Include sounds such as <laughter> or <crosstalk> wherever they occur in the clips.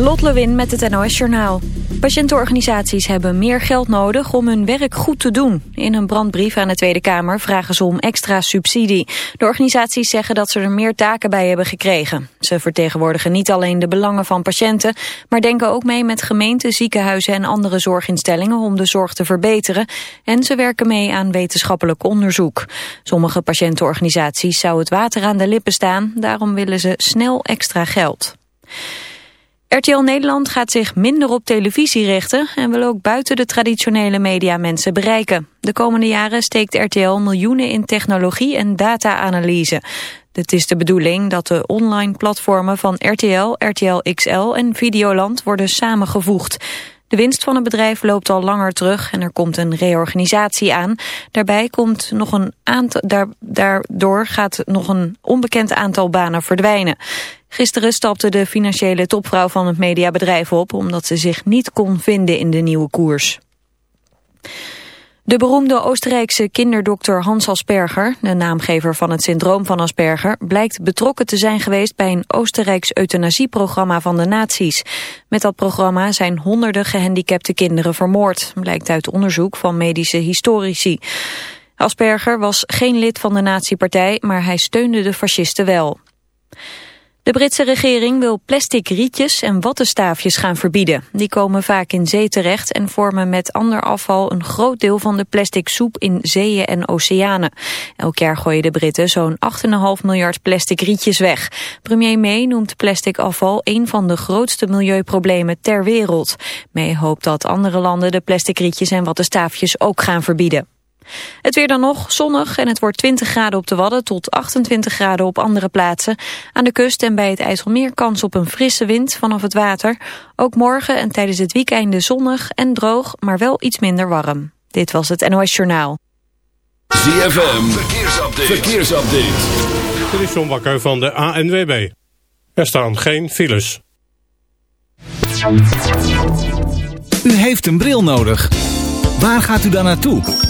Lot Lewin met het NOS Journaal. Patiëntenorganisaties hebben meer geld nodig om hun werk goed te doen. In een brandbrief aan de Tweede Kamer vragen ze om extra subsidie. De organisaties zeggen dat ze er meer taken bij hebben gekregen. Ze vertegenwoordigen niet alleen de belangen van patiënten... maar denken ook mee met gemeenten, ziekenhuizen en andere zorginstellingen... om de zorg te verbeteren. En ze werken mee aan wetenschappelijk onderzoek. Sommige patiëntenorganisaties zou het water aan de lippen staan. Daarom willen ze snel extra geld. RTL Nederland gaat zich minder op televisie richten en wil ook buiten de traditionele media mensen bereiken. De komende jaren steekt RTL miljoenen in technologie en data-analyse. Het is de bedoeling dat de online platformen van RTL, RTL XL en Videoland worden samengevoegd. De winst van het bedrijf loopt al langer terug en er komt een reorganisatie aan. Daarbij komt nog een aantal, daardoor gaat nog een onbekend aantal banen verdwijnen. Gisteren stapte de financiële topvrouw van het mediabedrijf op... omdat ze zich niet kon vinden in de nieuwe koers. De beroemde Oostenrijkse kinderdokter Hans Asperger, de naamgever van het syndroom van Asperger, blijkt betrokken te zijn geweest bij een Oostenrijks euthanasieprogramma van de nazi's. Met dat programma zijn honderden gehandicapte kinderen vermoord, blijkt uit onderzoek van medische historici. Asperger was geen lid van de nazi-partij, maar hij steunde de fascisten wel. De Britse regering wil plastic rietjes en wattenstaafjes gaan verbieden. Die komen vaak in zee terecht en vormen met ander afval een groot deel van de plastic soep in zeeën en oceanen. Elk jaar gooien de Britten zo'n 8,5 miljard plastic rietjes weg. Premier May noemt plastic afval een van de grootste milieuproblemen ter wereld. May hoopt dat andere landen de plastic rietjes en wattenstaafjes ook gaan verbieden. Het weer dan nog zonnig en het wordt 20 graden op de Wadden tot 28 graden op andere plaatsen. Aan de kust en bij het IJsselmeer kans op een frisse wind vanaf het water. Ook morgen en tijdens het weekende zonnig en droog, maar wel iets minder warm. Dit was het NOS Journaal. ZFM, verkeersupdate. verkeersupdate. Dit is John Bakker van de ANWB. Er staan geen files. U heeft een bril nodig. Waar gaat u dan naartoe?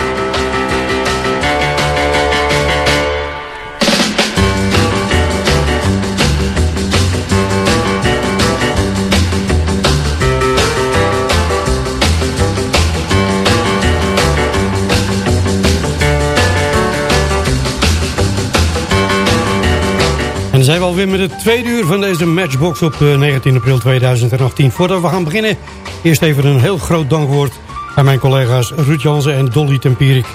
zijn we alweer met het tweede uur van deze Matchbox op 19 eh, april 2018. Voordat we gaan beginnen, eerst even een heel groot dankwoord aan mijn collega's Ruud Jansen en Dolly Tempierik.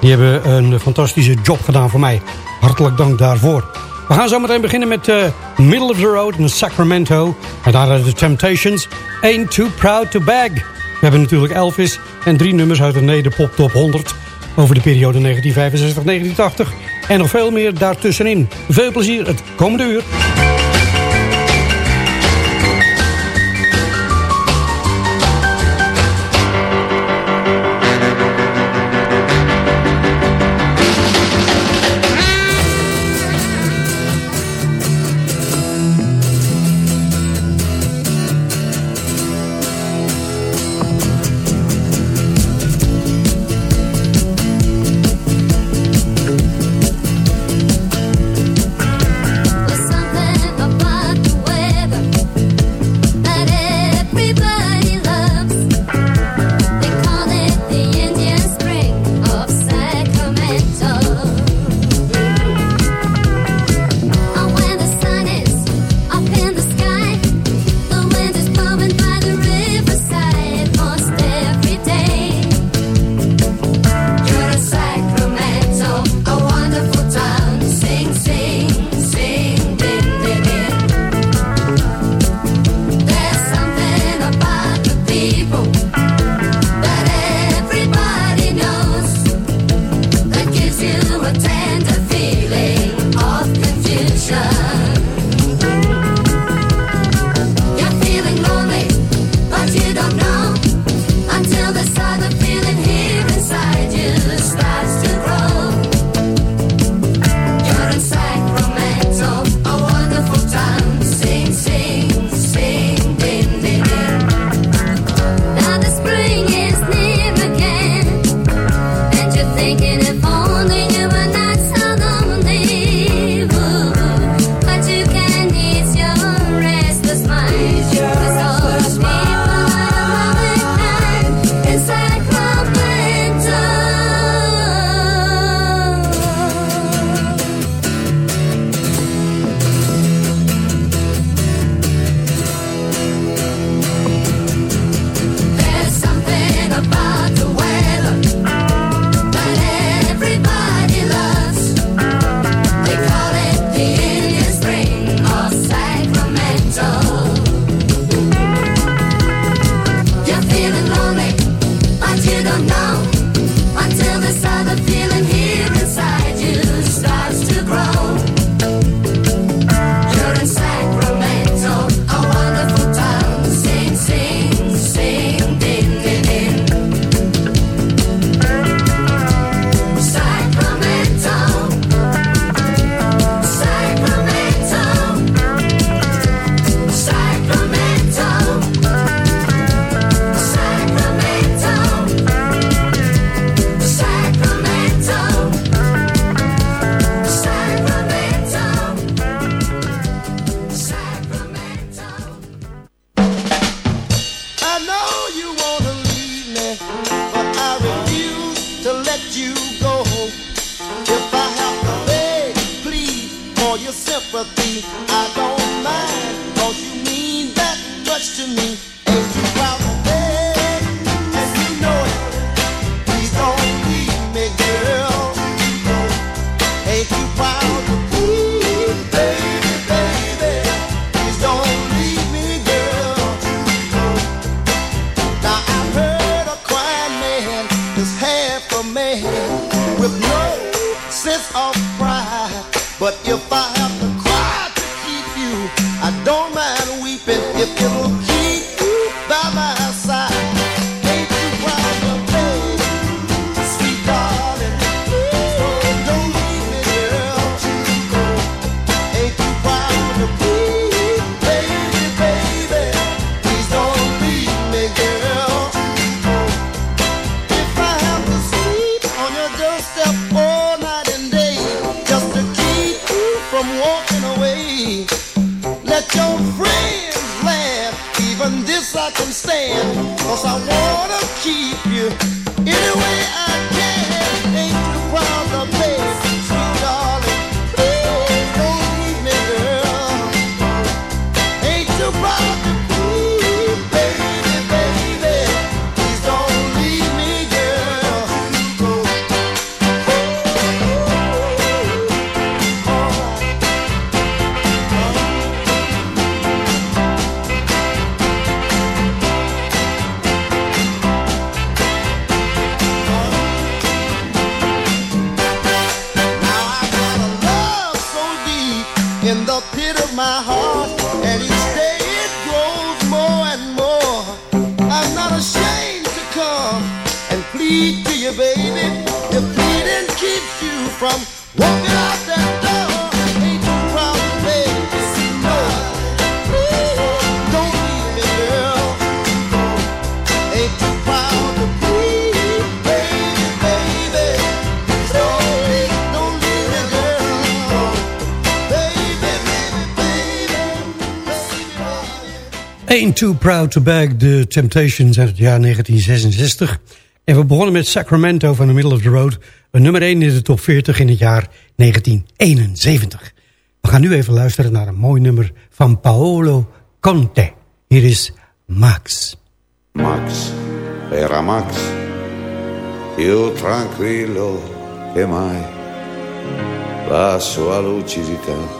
Die hebben een fantastische job gedaan voor mij. Hartelijk dank daarvoor. We gaan zo meteen beginnen met uh, Middle of the Road in Sacramento. En daar de Temptations. Ain't Too Proud to Bag. We hebben natuurlijk Elvis en drie nummers uit de Nederpop Top 100 over de periode 1965-1980 en nog veel meer daartussenin. Veel plezier het komende uur. Too Proud to Bag, The Temptations uit het jaar 1966. En we begonnen met Sacramento van The Middle of the Road. Een nummer 1 in de top 40 in het jaar 1971. We gaan nu even luisteren naar een mooi nummer van Paolo Conte. Hier is Max. Max, era Max, più tranquillo che mai. La sua lucidità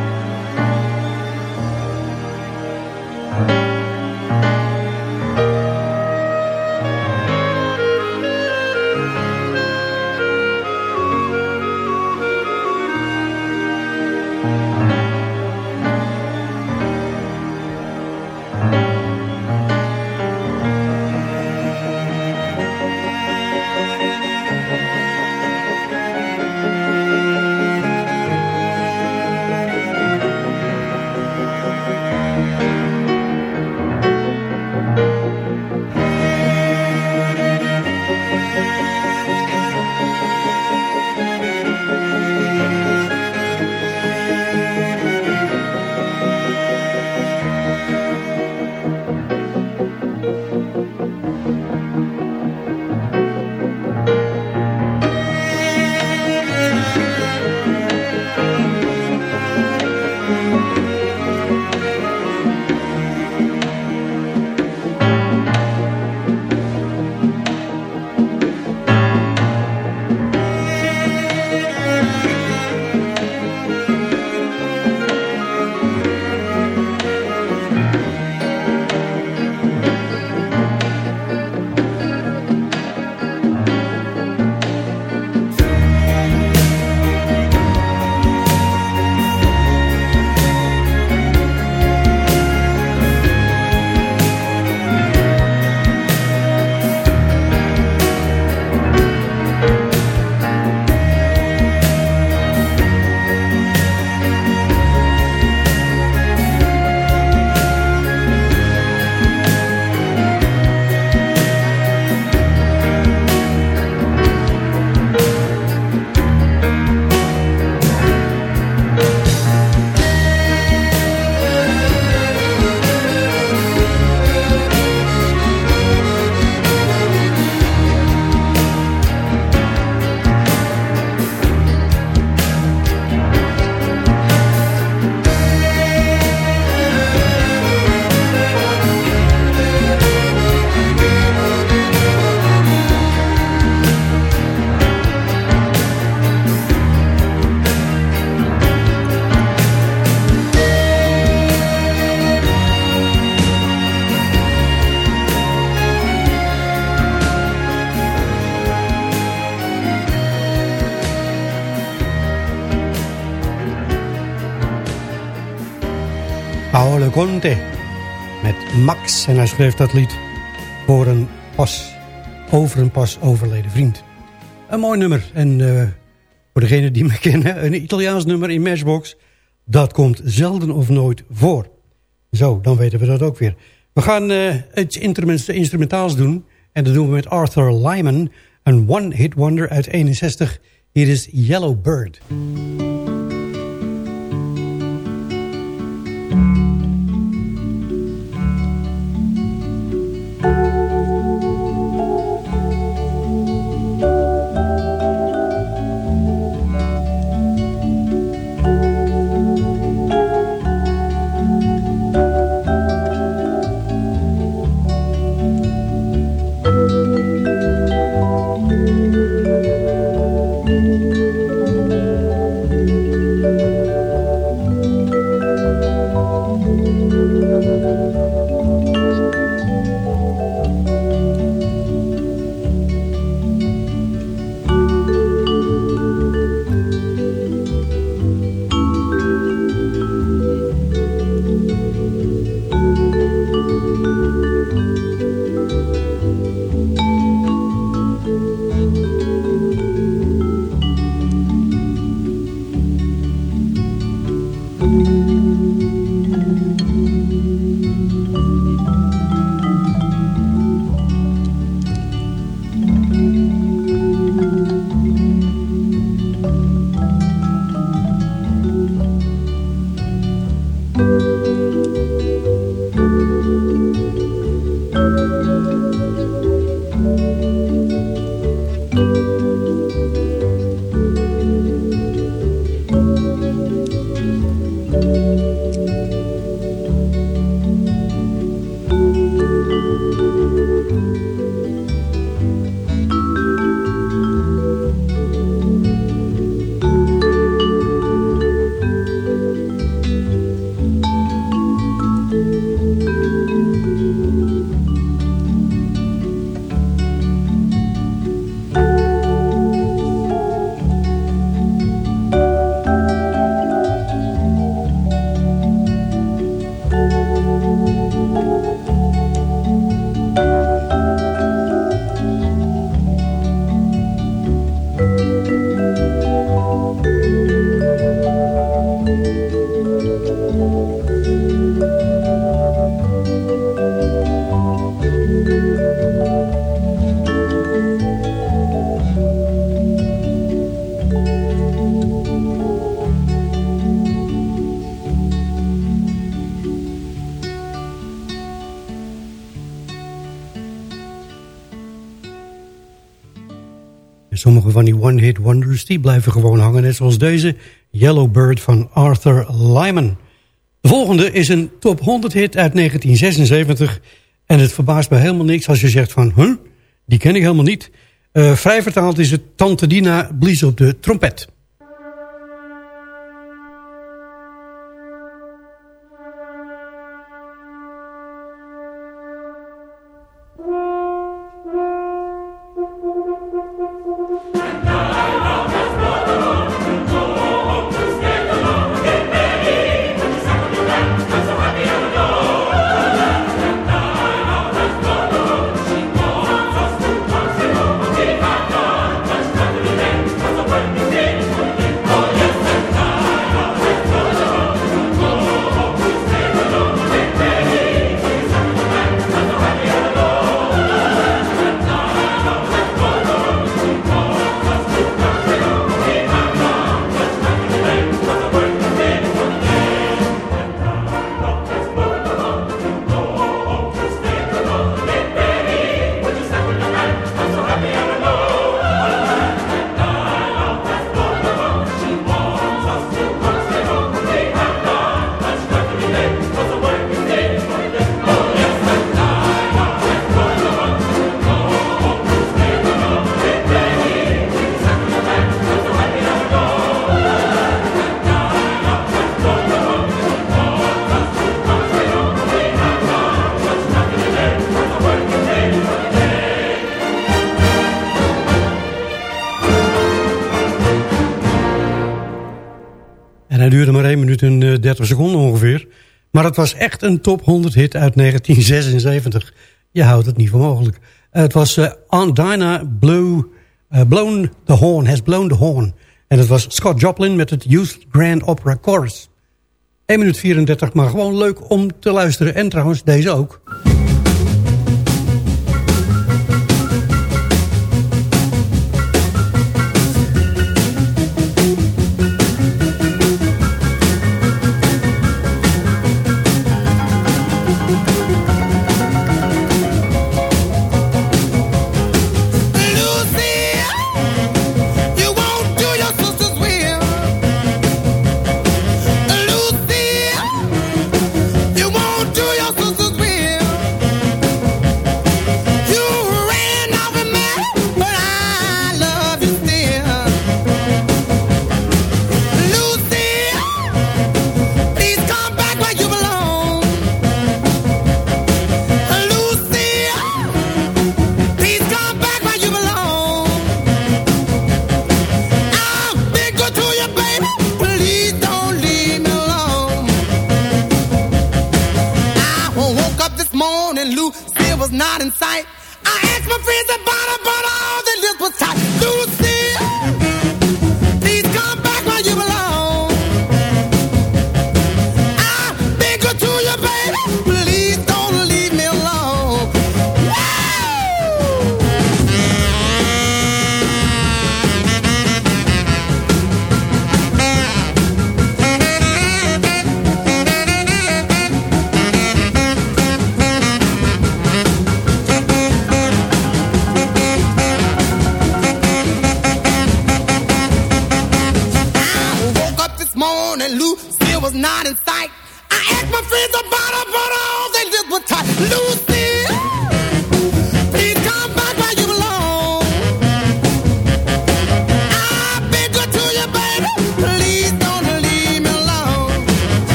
En hij schreef dat lied voor een pas, over een pas overleden vriend. Een mooi nummer. En uh, voor degenen die me <laughs> kennen, een Italiaans nummer in Matchbox. Dat komt zelden of nooit voor. Zo, dan weten we dat ook weer. We gaan uh, iets instrumentaals doen. En dat doen we met Arthur Lyman. Een one-hit wonder uit 61. Hier is Yellow Bird. One-hit wonders die blijven gewoon hangen. Net zoals deze Yellow Bird van Arthur Lyman. De volgende is een top 100 hit uit 1976. En het verbaast me helemaal niks als je zegt van... Huh, die ken ik helemaal niet. Uh, vrij vertaald is het Tante Dina blies op de trompet. Maar 1 minuut en 30 eh, seconden ongeveer. Maar het was echt een top 100 hit uit 1976. Je houdt het niet voor mogelijk. het was uh, Aunt Dinah Blew, uh, Blown the Horn, Has Blown the Horn. En het was Scott Joplin met het Youth Grand Opera Chorus. 1 minuut 34, maar gewoon leuk om te luisteren. En trouwens, deze ook.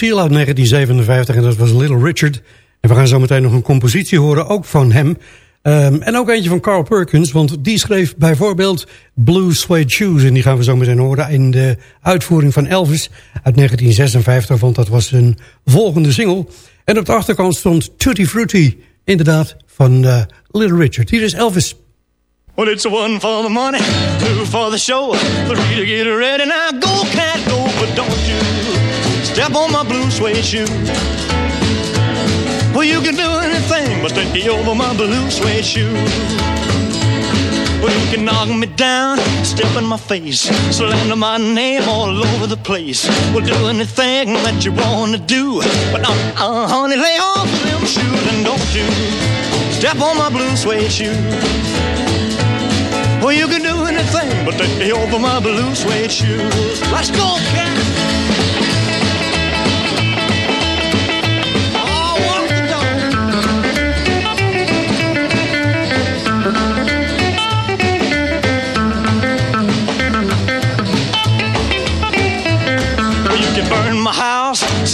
Lucille uit 1957 en dat was Little Richard. En we gaan zo meteen nog een compositie horen, ook van hem. Um, en ook eentje van Carl Perkins, want die schreef bijvoorbeeld Blue Suede Shoes. En die gaan we zo meteen horen in de uitvoering van Elvis uit 1956. Want dat was een volgende single. En op de achterkant stond Tutti Frutti, inderdaad, van uh, Little Richard. Hier is Elvis. Well, it's one for the money, two for the show, three to get ready. Now go, cat, go, but don't you step on my blue suede shoe. Well, you can do anything but take me over my blue suede shoe. Well, you can knock me down, step in my face, slander my name all over the place. Well, do anything that you wanna do, but uh, uh, honey, lay off them shoes and don't you step on my blue suede shoe. Well, you can do anything but take me over my blue suede shoes. Let's go, cat.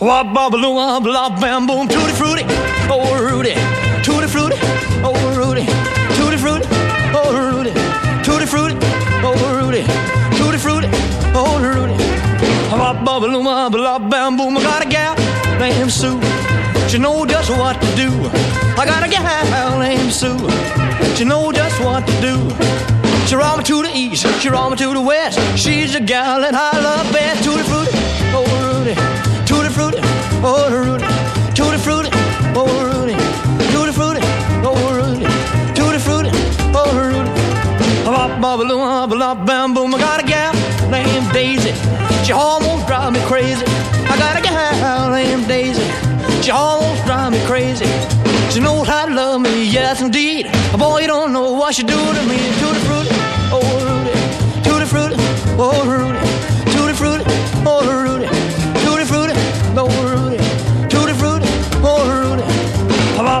Wop bop loom up lop bam boom tutti frutti oh Rudy. Tutti frutti oh Rudy. Tutti frutti oh Rudy. Tutti frutti oh Rudy. Tutti frutti oh Rudy. Wop bop loom up lop bam boom I got a gal named Sue she know just what to do. I got a gal named Sue she know just what to do. She roll me to the east, she roll me to the west. She's a gal that I love best. Tutti frutti, oh Rudy, oh Rudy, tutti frutti, oh Rudy, tutti frutti, oh Rudy, tutti frutti, oh Rudy. Bop bop loom bop bam boom. I got a gal named Daisy. She almost drive me crazy. I got a gal named Daisy. She almost drive me crazy. She knows how to love me, yes indeed. Boy, you don't know what she do to me. Tutti frutti, oh Rudy, tutti frutti, oh Rudy, tutti frutti, oh Rudy, tutti frutti, oh Rudy,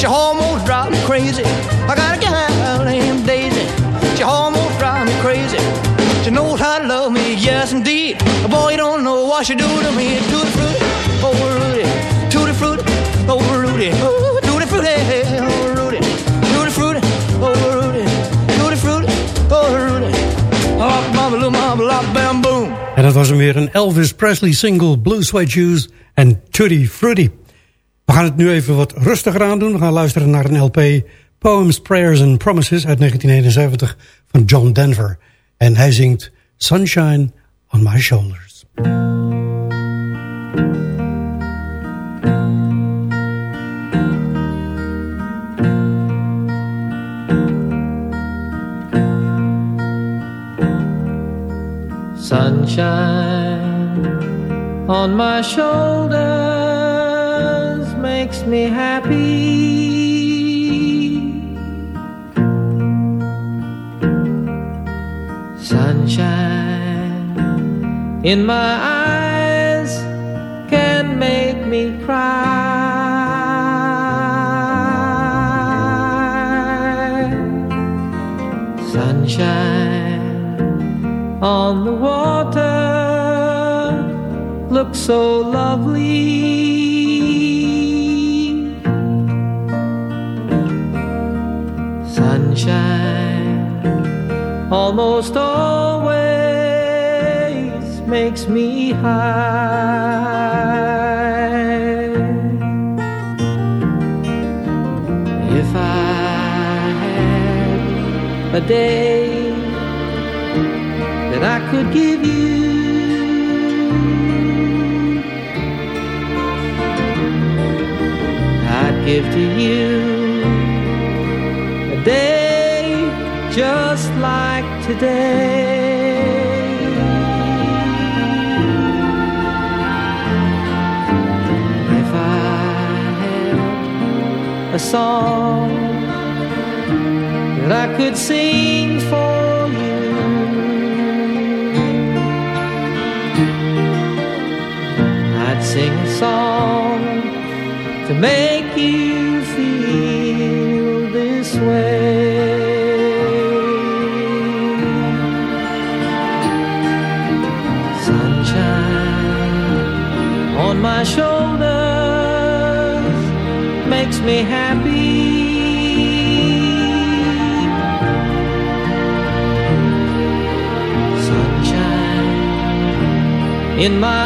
She almost drive me crazy. I got a gal named Daisy. She almost drive me crazy. She knows how to love me, yes indeed. Boy, you don't know what she do to me. Tutti frutti, oh Rudy, tutti frutti, oh Rudy, oh tutti frutti, oh Rudy, tutti frutti, oh Rudy, tutti frutti, oh Rudy. Oh, mama, little mama, lop, bam, boom. En dat was hem weer een Elvis Presley single, Blue Suede Shoes en Tutti Frutti. We gaan het nu even wat rustiger aan doen. We gaan luisteren naar een LP, Poems, Prayers and Promises uit 1971 van John Denver. En hij zingt Sunshine on My Shoulders. Sunshine on my shoulders makes me happy. Sunshine in my eyes can make me cry. Sunshine on the water looks so lovely. Almost always makes me high. If I had a day that I could give you. I'd give to you a day just like today. If I had a song that I could sing for you. I'd sing a song to make me happy. Sunshine in my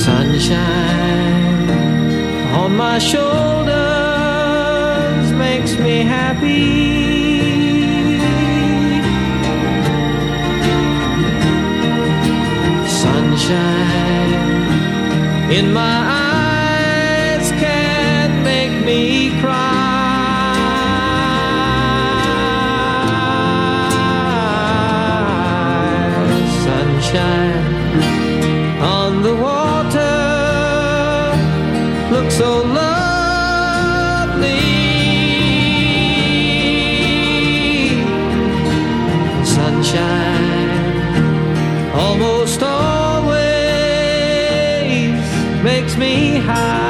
Sunshine on my shoulders makes me happy. sunshine in my eyes me high.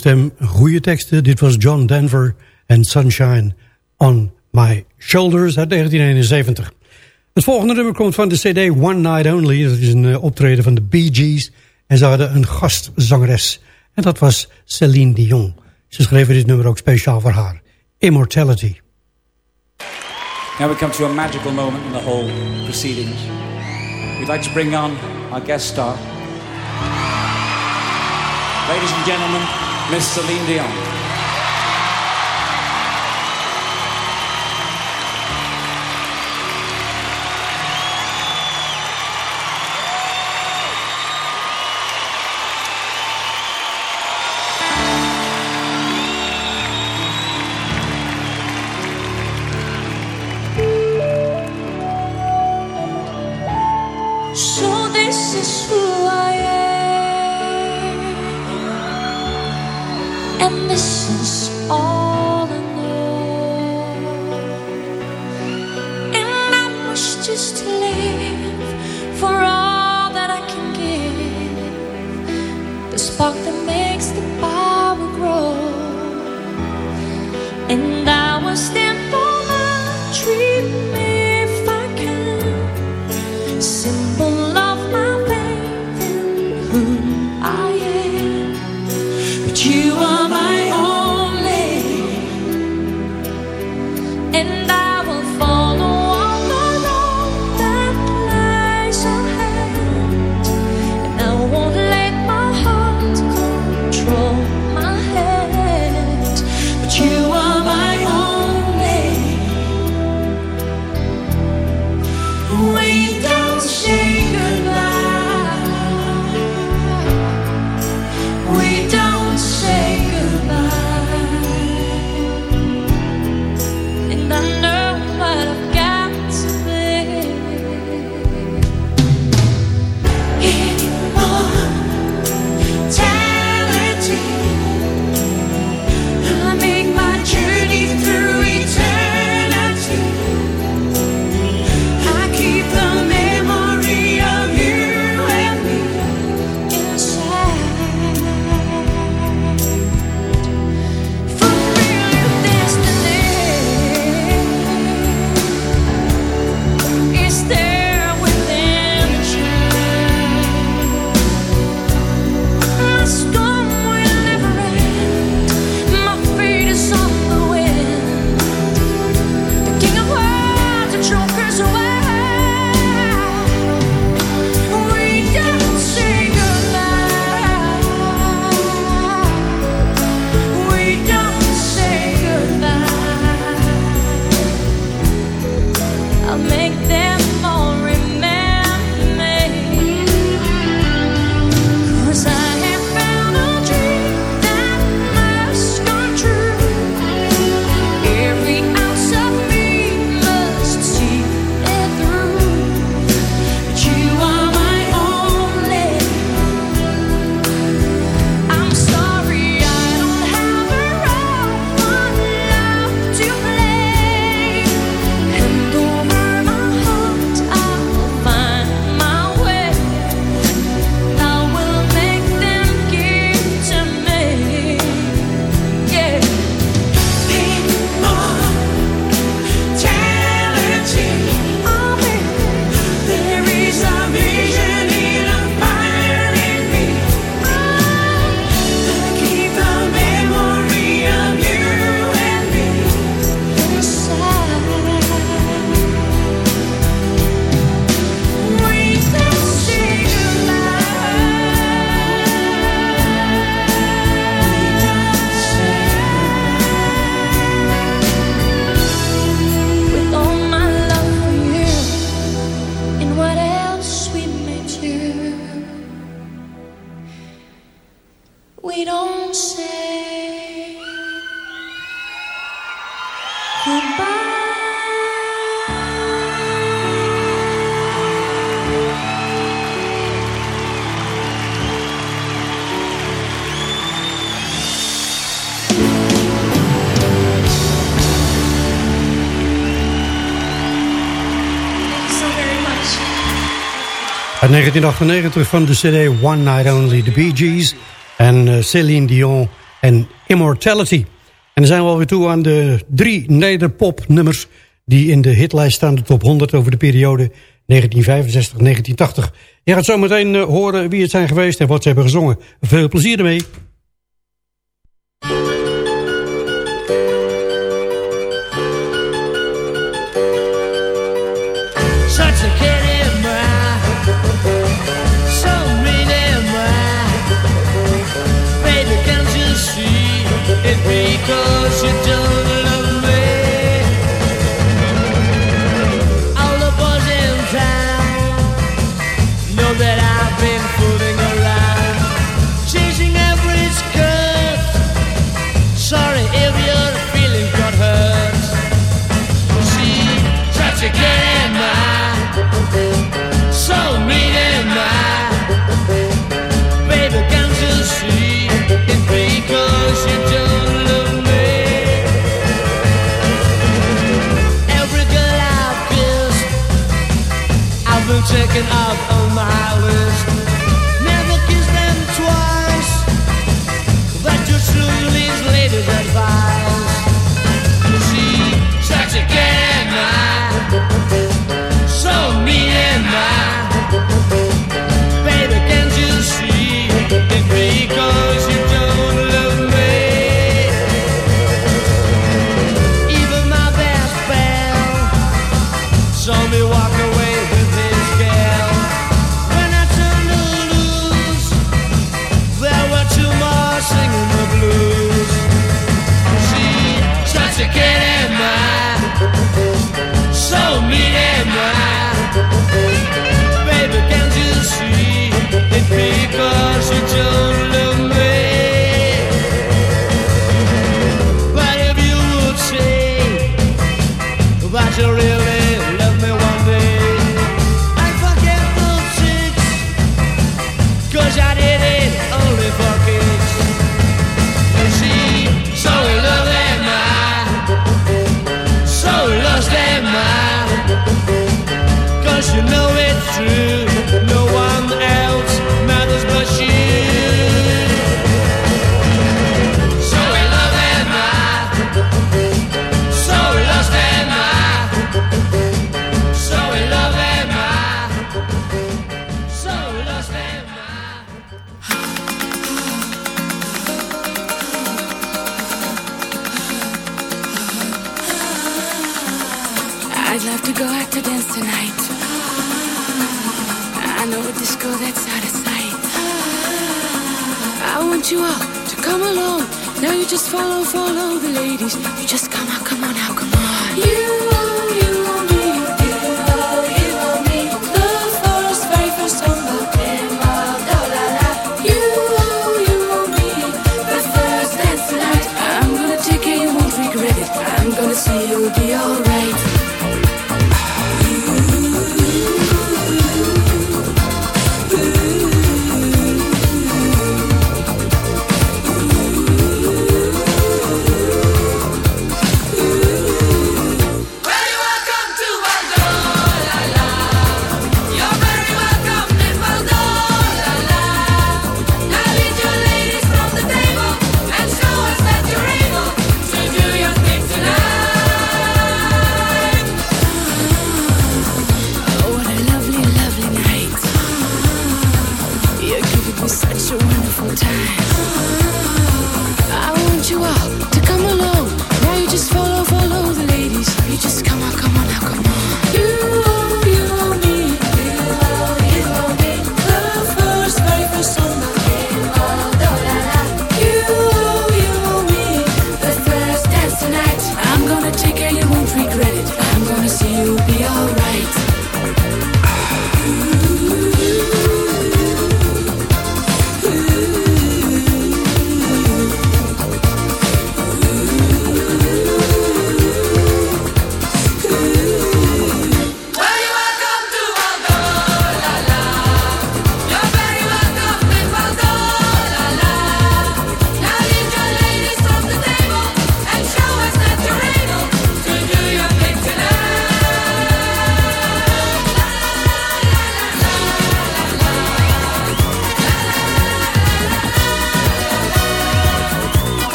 Stem, goede teksten. Dit was John Denver en Sunshine on My Shoulders uit 1971. Het volgende nummer komt van de cd One Night Only. Dat is een eh, optreden van de Bee Gees. En ze hadden een gastzangeres. En dat was Celine Dion. Ze schreven dit nummer ook speciaal voor haar. Immortality. Now we come to a magical moment in the whole proceedings. We'd like to bring on our guest star. Ladies and gentlemen, Miss Celine Dion. 1998 van de CD One Night Only, The Bee Gees en eh, uh, Céline Dion en Immortality. En dan zijn we alweer toe aan de drie nederpop nummers die in de hitlijst staan, de top 100 over de periode 1965-1980. Je gaat zometeen eh, horen wie het zijn geweest en wat ze hebben gezongen. Veel plezier ermee. because you thinking of a list. want you all to come along. Now you just follow, follow the ladies. You just come.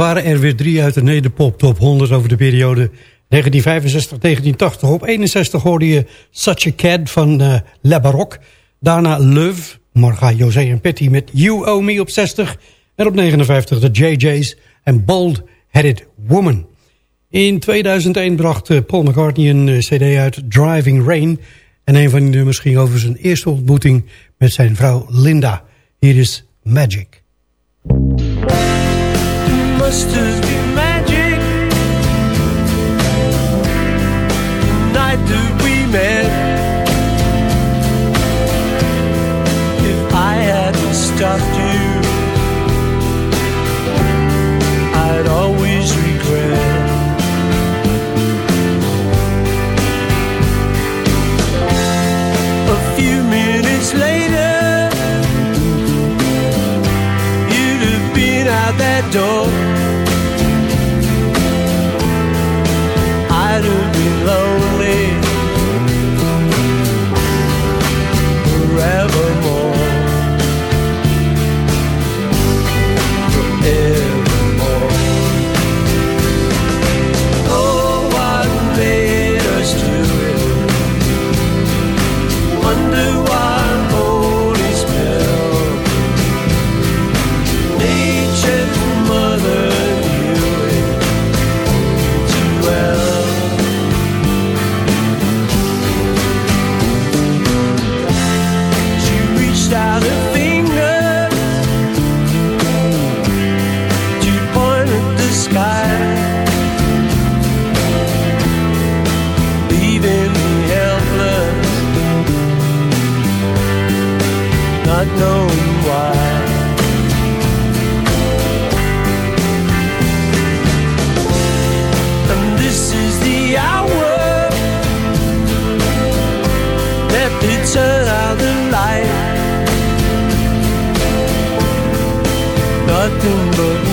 waren er weer drie uit de Nederpop Top 100 over de periode 1965-1980. Op 61 hoorde je Such a Cat van eh, uh, Le Baroque. Daarna Love, Marga, José en Petty met You Owe Me op 60. En op 59 de JJ's en Bald Headed Woman. In 2001 bracht eh, Paul McCartney een eh, cd uit Driving Rain. En een van die nummers ging over zijn eerste ontmoeting met zijn vrouw Linda. Hier is Magic. do we nothing but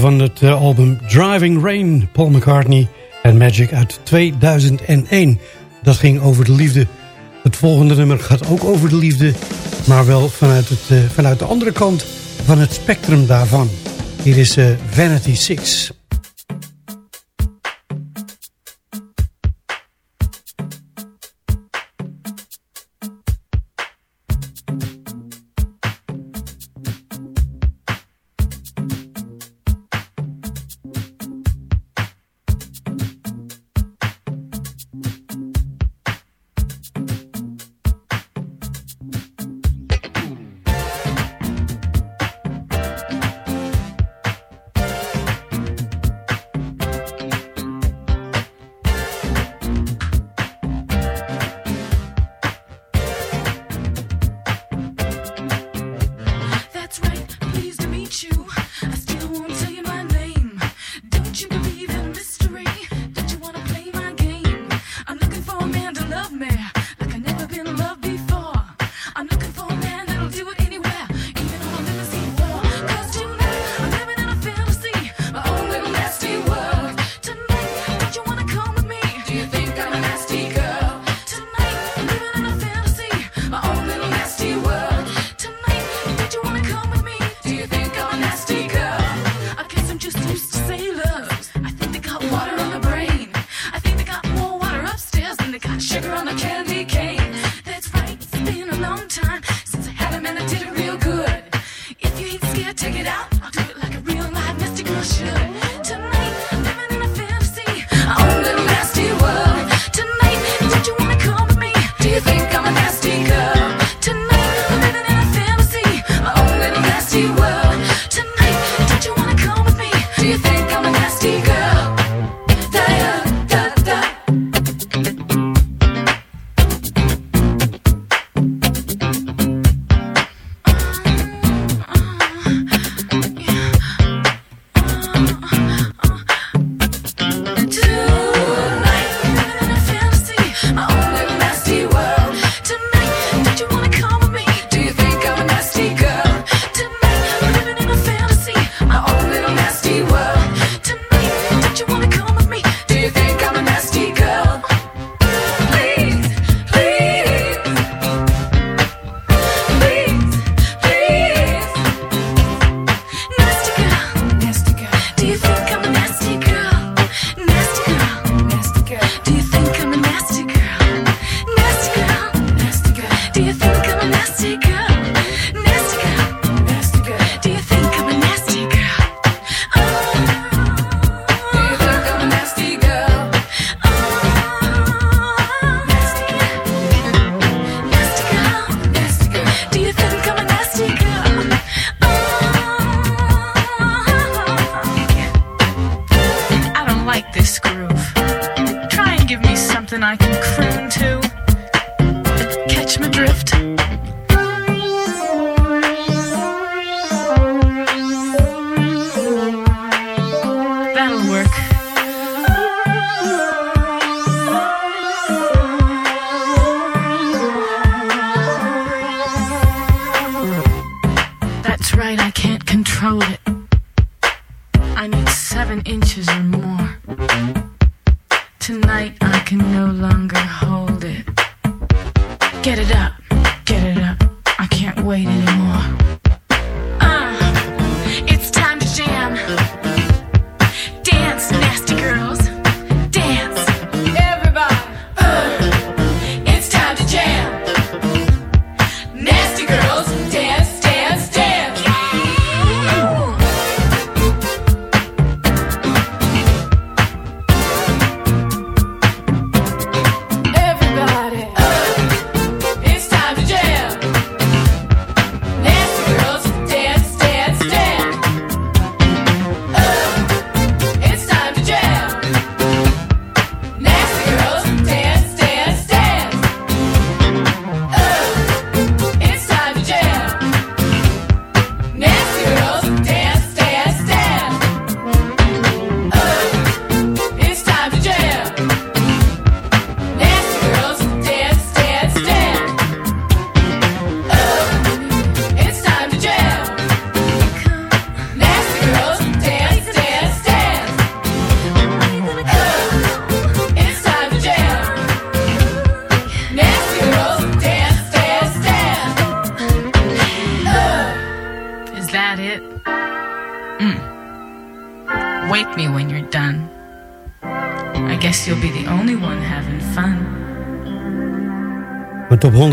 van het eh, album Driving Rain, Paul McCartney en Magic uit 2001. Dat ging over de liefde. Het volgende nummer gaat ook over de liefde, maar wel vanuit, het, eh, vanuit de andere kant van het spectrum daarvan. Hier is eh, Vanity 6.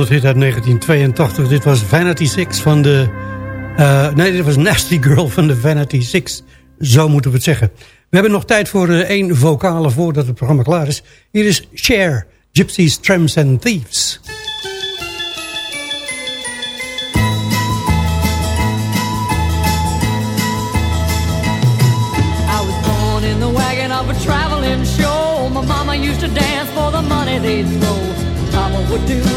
wereldhit uit 1982. Dit was Vanity Six van de... Eh, nee, dit was Nasty Girl van de Vanity Six. Zo moeten we het zeggen. We hebben nog tijd voor eh, één vocale voordat het programma klaar is. Hier is Cher, Gypsies, Tramps and Thieves. Mama used to dance for the money these rows, all would do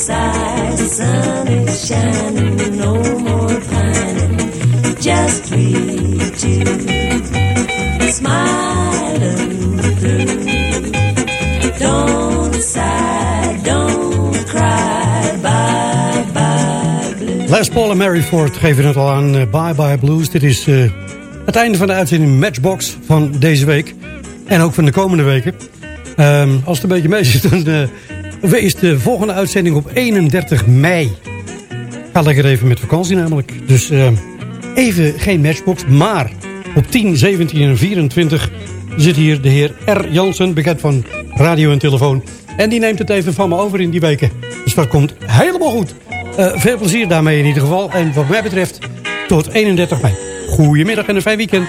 sun is no more just bye bye. Les Paul en Mary Ford geven het al aan, eh, bye bye blues. Dit is eh, het einde van de uitzending Matchbox van deze week. En ook van de komende weken. Ehm, als het een beetje mee zit, dan... Eh, is de volgende uitzending op 31 mei. Ga lekker even met vakantie namelijk. Dus uh, even geen Matchbox, maar op 10, 17 en 24 zit hier de heer R. Jansen, bekend van radio en telefoon. En die neemt het even van me over in die weken. Dus dat komt helemaal goed. Uh, veel plezier daarmee in ieder geval. En wat mij betreft tot 31 mei. Goedemiddag en een fijn weekend.